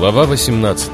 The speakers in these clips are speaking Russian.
Глава 18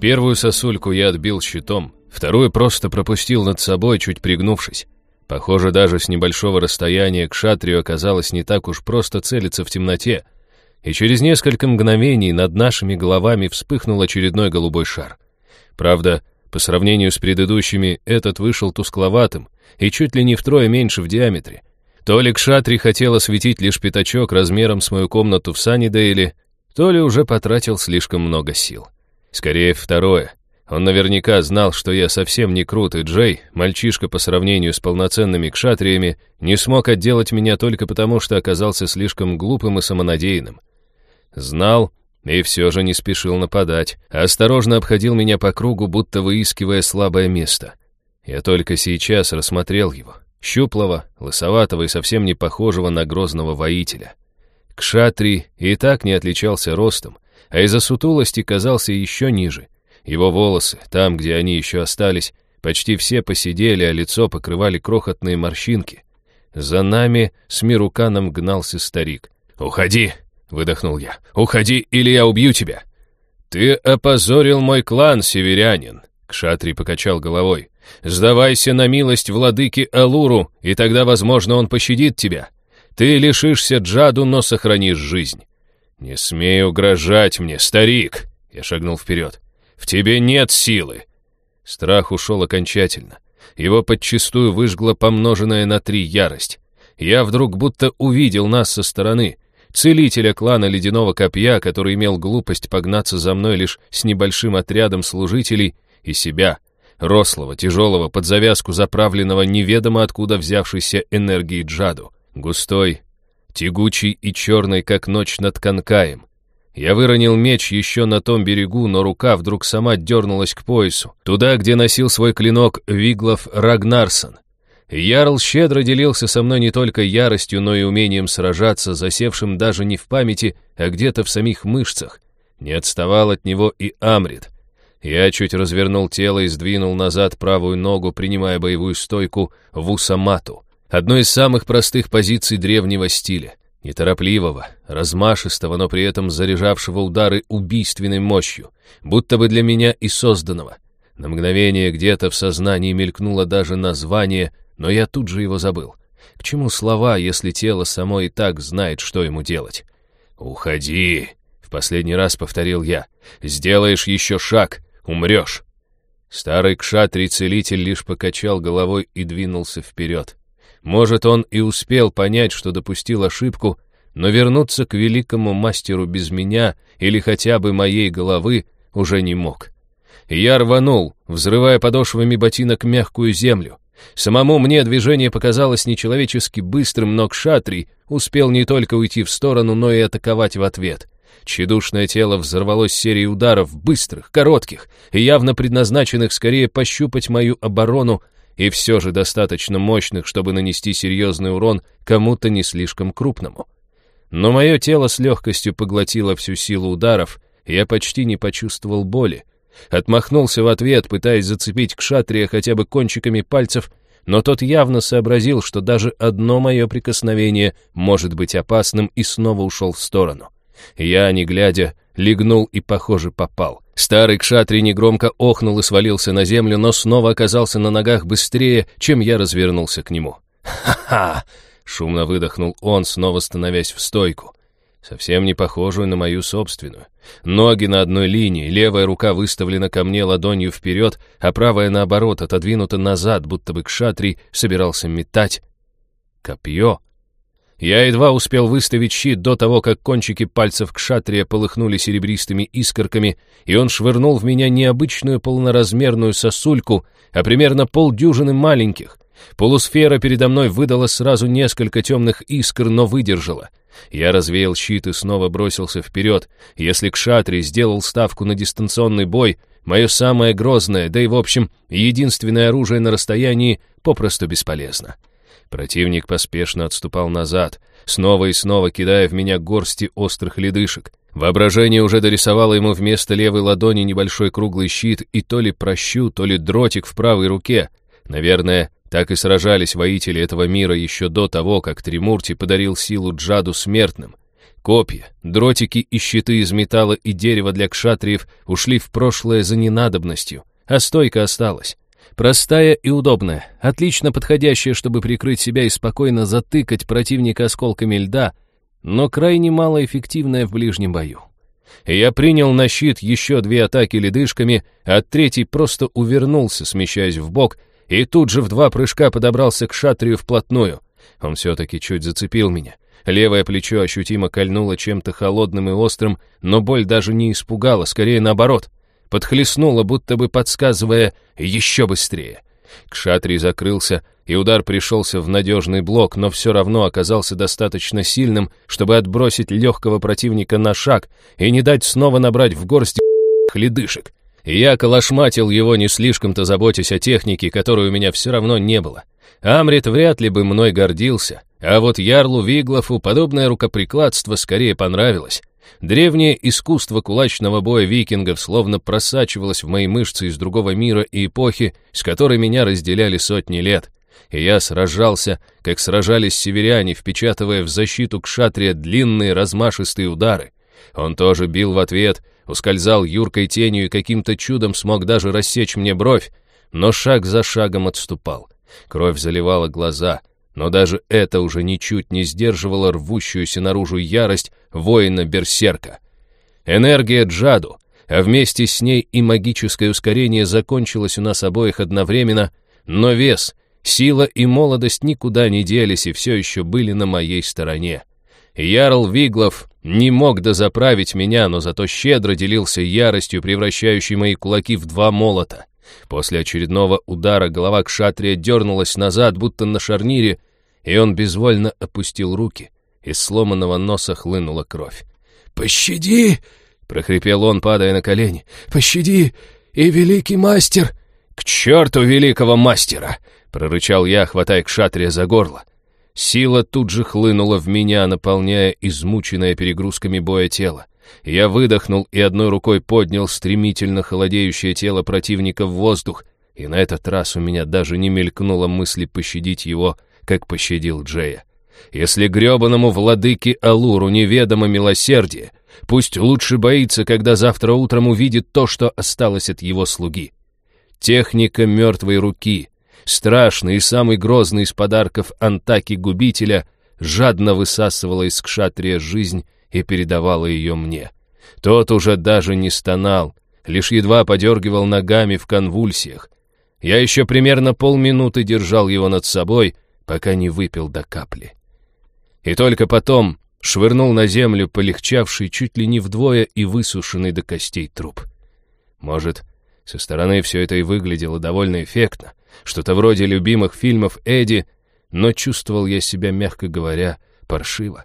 Первую сосульку я отбил щитом, вторую просто пропустил над собой, чуть пригнувшись. Похоже, даже с небольшого расстояния к шатрию оказалось не так уж просто целиться в темноте, и через несколько мгновений над нашими головами вспыхнул очередной голубой шар. Правда, по сравнению с предыдущими, этот вышел тускловатым и чуть ли не втрое меньше в диаметре. То ли Кшатри хотел осветить лишь пятачок размером с мою комнату в Саннидейле, то ли уже потратил слишком много сил. Скорее, второе. Он наверняка знал, что я совсем не крут, и Джей, мальчишка по сравнению с полноценными кшатриями, не смог отделать меня только потому, что оказался слишком глупым и самонадеянным. Знал и все же не спешил нападать, а осторожно обходил меня по кругу, будто выискивая слабое место. Я только сейчас рассмотрел его, щуплого, лысоватого и совсем не похожего на грозного воителя. Кшатри и так не отличался ростом, а из-за сутулости казался еще ниже. Его волосы, там, где они еще остались, почти все посидели, а лицо покрывали крохотные морщинки. За нами с Мируканом гнался старик. «Уходи!» — выдохнул я. «Уходи, или я убью тебя!» «Ты опозорил мой клан, северянин!» Кшатри покачал головой. «Сдавайся на милость владыки Алуру, и тогда, возможно, он пощадит тебя. Ты лишишься Джаду, но сохранишь жизнь. «Не смей угрожать мне, старик!» Я шагнул вперед. «В тебе нет силы!» Страх ушел окончательно. Его подчистую выжгла помноженная на три ярость. Я вдруг будто увидел нас со стороны. Целителя клана Ледяного Копья, который имел глупость погнаться за мной лишь с небольшим отрядом служителей, и себя, рослого, тяжелого, под завязку заправленного неведомо откуда взявшейся энергией Джаду. Густой, тягучий и черный, как ночь над Канкаем. Я выронил меч еще на том берегу, но рука вдруг сама дернулась к поясу, туда, где носил свой клинок Виглов Рагнарсон. Ярл щедро делился со мной не только яростью, но и умением сражаться, засевшим даже не в памяти, а где-то в самих мышцах. Не отставал от него и Амрит. Я чуть развернул тело и сдвинул назад правую ногу, принимая боевую стойку в Усамату. Одной из самых простых позиций древнего стиля. Неторопливого, размашистого, но при этом заряжавшего удары убийственной мощью, будто бы для меня и созданного. На мгновение где-то в сознании мелькнуло даже название, но я тут же его забыл. К чему слова, если тело само и так знает, что ему делать? «Уходи!» — в последний раз повторил я. «Сделаешь еще шаг, умрешь!» Старый кшатрий-целитель лишь покачал головой и двинулся вперед. Может, он и успел понять, что допустил ошибку, но вернуться к великому мастеру без меня или хотя бы моей головы уже не мог. Я рванул, взрывая подошвами ботинок мягкую землю. Самому мне движение показалось нечеловечески быстрым, но Кшатри успел не только уйти в сторону, но и атаковать в ответ. Чедушное тело взорвалось серией ударов, быстрых, коротких и явно предназначенных скорее пощупать мою оборону, и все же достаточно мощных, чтобы нанести серьезный урон кому-то не слишком крупному. Но мое тело с легкостью поглотило всю силу ударов, и я почти не почувствовал боли. Отмахнулся в ответ, пытаясь зацепить кшатрия хотя бы кончиками пальцев, но тот явно сообразил, что даже одно мое прикосновение может быть опасным, и снова ушел в сторону. Я, не глядя, легнул и, похоже, попал. Старый кшатри негромко охнул и свалился на землю, но снова оказался на ногах быстрее, чем я развернулся к нему. «Ха-ха!» — шумно выдохнул он, снова становясь в стойку. Совсем не похожую на мою собственную. Ноги на одной линии, левая рука выставлена ко мне ладонью вперед, а правая, наоборот, отодвинута назад, будто бы кшатри собирался метать. Копье — я едва успел выставить щит до того, как кончики пальцев кшатрия полыхнули серебристыми искорками, и он швырнул в меня необычную полноразмерную сосульку, а примерно полдюжины маленьких. Полусфера передо мной выдала сразу несколько темных искр, но выдержала. Я развеял щит и снова бросился вперед. Если Кшатри сделал ставку на дистанционный бой, мое самое грозное, да и, в общем, единственное оружие на расстоянии, попросту бесполезно. Противник поспешно отступал назад, снова и снова кидая в меня горсти острых ледышек. Воображение уже дорисовало ему вместо левой ладони небольшой круглый щит и то ли прощу, то ли дротик в правой руке. Наверное, так и сражались воители этого мира еще до того, как Тримурти подарил силу Джаду смертным. Копья, дротики и щиты из металла и дерева для кшатриев ушли в прошлое за ненадобностью, а стойка осталась. Простая и удобная, отлично подходящая, чтобы прикрыть себя и спокойно затыкать противника осколками льда, но крайне малоэффективная в ближнем бою. Я принял на щит еще две атаки ледышками, а третий просто увернулся, смещаясь в бок и тут же в два прыжка подобрался к шатрию вплотную. Он все-таки чуть зацепил меня. Левое плечо ощутимо кольнуло чем-то холодным и острым, но боль даже не испугала, скорее наоборот. Подхлестнула, будто бы подсказывая «еще быстрее». Кшатрий закрылся, и удар пришелся в надежный блок, но все равно оказался достаточно сильным, чтобы отбросить легкого противника на шаг и не дать снова набрать в горсть ледышек. Я колошматил его, не слишком-то заботясь о технике, которой у меня все равно не было. Амрит вряд ли бы мной гордился, а вот Ярлу Виглофу подобное рукоприкладство скорее понравилось. Древнее искусство кулачного боя викингов словно просачивалось в мои мышцы из другого мира и эпохи, с которой меня разделяли сотни лет. И я сражался, как сражались северяне, впечатывая в защиту кшатрия длинные размашистые удары. Он тоже бил в ответ, ускользал юркой тенью и каким-то чудом смог даже рассечь мне бровь, но шаг за шагом отступал. Кровь заливала глаза, но даже это уже ничуть не сдерживало рвущуюся наружу ярость воина-берсерка. Энергия Джаду, а вместе с ней и магическое ускорение закончилось у нас обоих одновременно, но вес, сила и молодость никуда не делись и все еще были на моей стороне. Ярл Виглов не мог дозаправить меня, но зато щедро делился яростью, превращающей мои кулаки в два молота. После очередного удара голова Кшатрия дернулась назад, будто на шарнире, и он безвольно опустил руки. Из сломанного носа хлынула кровь. «Пощади!» — прохрипел он, падая на колени. «Пощади! И великий мастер!» «К черту великого мастера!» — прорычал я, хватая Кшатрия за горло. Сила тут же хлынула в меня, наполняя измученное перегрузками боя тело. Я выдохнул и одной рукой поднял стремительно холодеющее тело противника в воздух, и на этот раз у меня даже не мелькнуло мысли пощадить его, как пощадил Джея. Если гребаному владыке Алуру неведомо милосердие, пусть лучше боится, когда завтра утром увидит то, что осталось от его слуги. Техника мертвой руки, страшный и самый грозный из подарков Антаки-губителя, жадно высасывала из кшатрия жизнь и передавала ее мне. Тот уже даже не стонал, лишь едва подергивал ногами в конвульсиях. Я еще примерно полминуты держал его над собой, пока не выпил до капли. И только потом швырнул на землю полегчавший чуть ли не вдвое и высушенный до костей труп. Может, со стороны все это и выглядело довольно эффектно, что-то вроде любимых фильмов Эдди, но чувствовал я себя, мягко говоря, паршиво.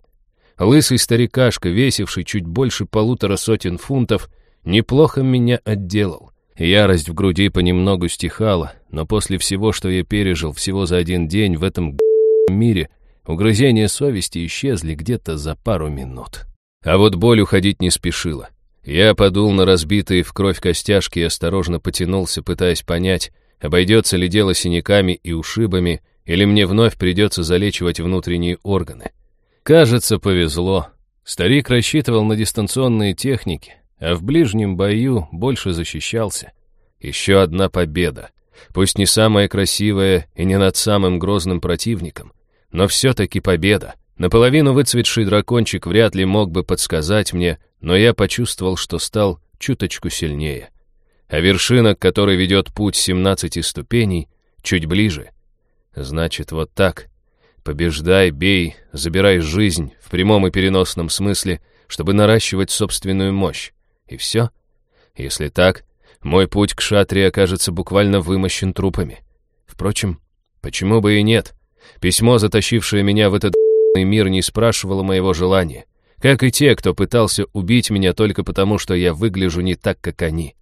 Лысый старикашка, весивший чуть больше полутора сотен фунтов, неплохо меня отделал. Ярость в груди понемногу стихала, но после всего, что я пережил всего за один день в этом мире, угрызения совести исчезли где-то за пару минут. А вот боль уходить не спешила. Я подул на разбитые в кровь костяшки и осторожно потянулся, пытаясь понять, обойдется ли дело синяками и ушибами, или мне вновь придется залечивать внутренние органы. Кажется, повезло. Старик рассчитывал на дистанционные техники, а в ближнем бою больше защищался. Еще одна победа. Пусть не самая красивая и не над самым грозным противником, но все-таки победа. Наполовину выцветший дракончик вряд ли мог бы подсказать мне, но я почувствовал, что стал чуточку сильнее. А вершина, к которой ведет путь 17 ступеней, чуть ближе. Значит, вот так — Побеждай, бей, забирай жизнь в прямом и переносном смысле, чтобы наращивать собственную мощь. И все? Если так, мой путь к шатре окажется буквально вымощен трупами. Впрочем, почему бы и нет? Письмо, затащившее меня в этот мир, не спрашивало моего желания. Как и те, кто пытался убить меня только потому, что я выгляжу не так, как они.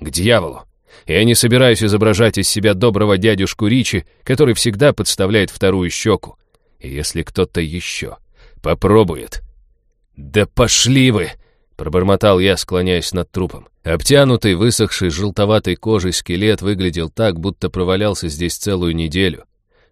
К дьяволу! Я не собираюсь изображать из себя доброго дядюшку Ричи, который всегда подставляет вторую щеку. И если кто-то еще попробует». «Да пошли вы!» — пробормотал я, склоняясь над трупом. Обтянутый, высохший, желтоватой кожей скелет выглядел так, будто провалялся здесь целую неделю.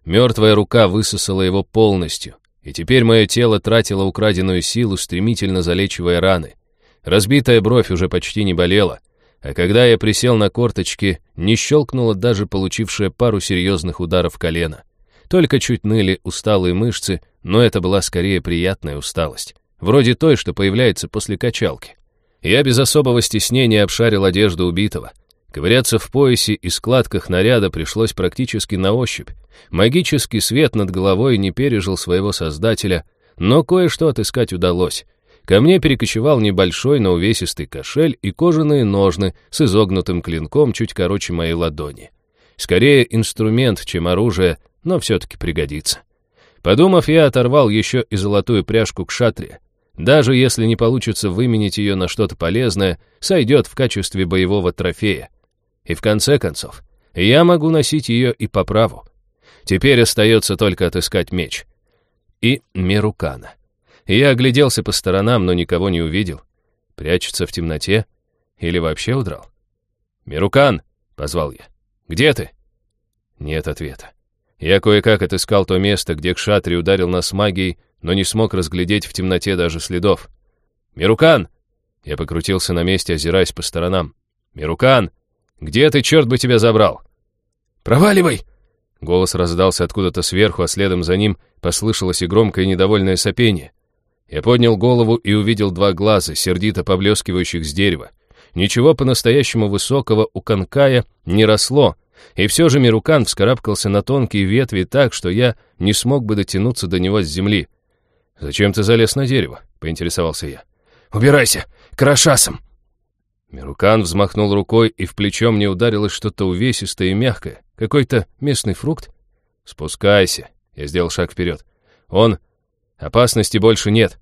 Мертвая рука высосала его полностью, и теперь мое тело тратило украденную силу, стремительно залечивая раны. Разбитая бровь уже почти не болела, а когда я присел на корточки, не щелкнула даже получившая пару серьезных ударов колена. Только чуть ныли усталые мышцы, но это была скорее приятная усталость. Вроде той, что появляется после качалки. Я без особого стеснения обшарил одежду убитого. Ковыряться в поясе и складках наряда пришлось практически на ощупь. Магический свет над головой не пережил своего создателя, но кое-что отыскать удалось. Ко мне перекочевал небольшой, но увесистый кошель и кожаные ножны с изогнутым клинком чуть короче моей ладони. Скорее инструмент, чем оружие, но все-таки пригодится. Подумав, я оторвал еще и золотую пряжку к шатре. Даже если не получится выменить ее на что-то полезное, сойдет в качестве боевого трофея. И в конце концов, я могу носить ее и по праву. Теперь остается только отыскать меч. И Мерукана. Я огляделся по сторонам, но никого не увидел. Прячется в темноте? Или вообще удрал? «Мирукан!» — позвал я. «Где ты?» Нет ответа. Я кое-как отыскал то место, где Кшатри ударил нас магией, но не смог разглядеть в темноте даже следов. «Мирукан!» Я покрутился на месте, озираясь по сторонам. «Мирукан! Где ты, черт бы тебя забрал?» «Проваливай!» Голос раздался откуда-то сверху, а следом за ним послышалось и громкое недовольное сопение. Я поднял голову и увидел два глаза, сердито поблескивающих с дерева. Ничего по-настоящему высокого у Канкая не росло, и все же Мирукан вскарабкался на тонкие ветви так, что я не смог бы дотянуться до него с земли. «Зачем ты залез на дерево?» — поинтересовался я. «Убирайся! К рашасам!» Мирукан взмахнул рукой, и в плечо мне ударилось что-то увесистое и мягкое. Какой-то местный фрукт? «Спускайся!» — я сделал шаг вперед. «Он Опасности больше нет».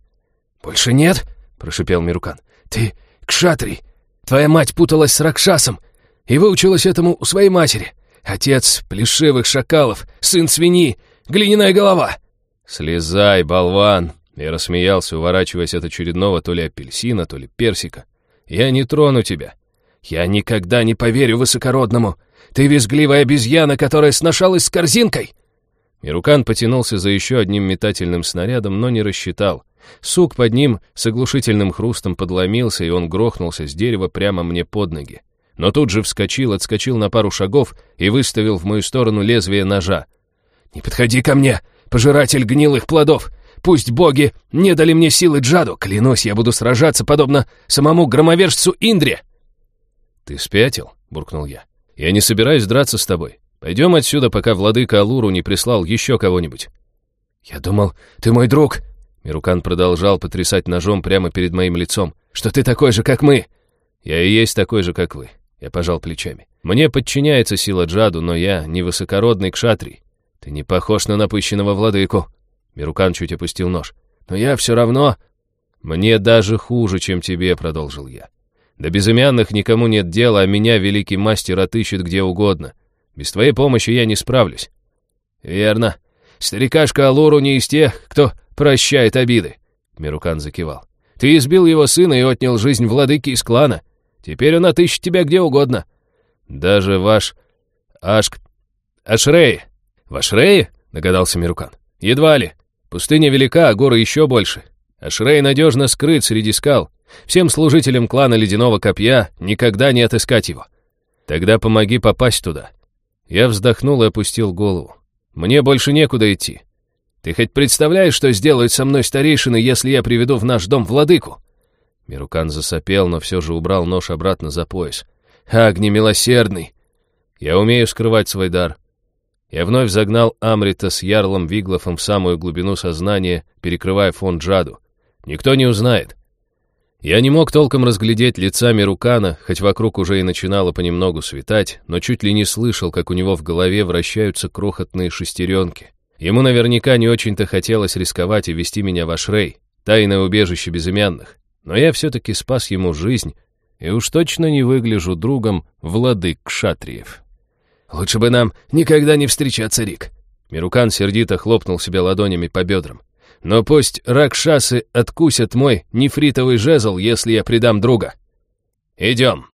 «Больше нет?» — прошипел Мирукан. «Ты кшатрий. Твоя мать путалась с Ракшасом и выучилась этому у своей матери. Отец плешивых шакалов, сын свиньи, глиняная голова». «Слезай, болван!» Я рассмеялся, уворачиваясь от очередного то ли апельсина, то ли персика. «Я не трону тебя». «Я никогда не поверю высокородному. Ты визгливая обезьяна, которая сношалась с корзинкой!» Мирукан потянулся за еще одним метательным снарядом, но не рассчитал. Сук под ним с оглушительным хрустом подломился, и он грохнулся с дерева прямо мне под ноги. Но тут же вскочил, отскочил на пару шагов и выставил в мою сторону лезвие ножа. «Не подходи ко мне, пожиратель гнилых плодов! Пусть боги не дали мне силы Джаду! Клянусь, я буду сражаться, подобно самому громовержцу Индре!» «Ты спятил?» — буркнул я. «Я не собираюсь драться с тобой. Пойдем отсюда, пока владыка Алуру не прислал еще кого-нибудь». «Я думал, ты мой друг!» Мирукан продолжал потрясать ножом прямо перед моим лицом. «Что ты такой же, как мы!» «Я и есть такой же, как вы», — я пожал плечами. «Мне подчиняется сила Джаду, но я не высокородный кшатрий. Ты не похож на напыщенного владыку». Мирукан чуть опустил нож. «Но я все равно...» «Мне даже хуже, чем тебе», — продолжил я. «До безымянных никому нет дела, а меня великий мастер отыщет где угодно. Без твоей помощи я не справлюсь». «Верно. Старикашка Алуру не из тех, кто прощает обиды», — Мирукан закивал. «Ты избил его сына и отнял жизнь владыки из клана. Теперь он отыщет тебя где угодно». «Даже ваш... Ашк... Ашрей...» «В Ашрее?» — догадался Мирукан. «Едва ли. Пустыня велика, а горы еще больше. Ашрей надежно скрыт среди скал. Всем служителям клана Ледяного Копья никогда не отыскать его». «Тогда помоги попасть туда. Я вздохнул и опустил голову. «Мне больше некуда идти. Ты хоть представляешь, что сделают со мной старейшины, если я приведу в наш дом владыку?» Мирукан засопел, но все же убрал нож обратно за пояс. «Агни милосердный!» «Я умею скрывать свой дар». Я вновь загнал Амрита с Ярлом Виглофом в самую глубину сознания, перекрывая фон Джаду. Никто не узнает. Я не мог толком разглядеть лица Мирукана, хоть вокруг уже и начинало понемногу светать, но чуть ли не слышал, как у него в голове вращаются крохотные шестеренки. Ему наверняка не очень-то хотелось рисковать и вести меня в Ашрей, тайное убежище безымянных. Но я все-таки спас ему жизнь, и уж точно не выгляжу другом владык Кшатриев. «Лучше бы нам никогда не встречаться, Рик!» Мирукан сердито хлопнул себя ладонями по бедрам. Но пусть ракшасы откусят мой нефритовый жезл, если я предам друга. Идем.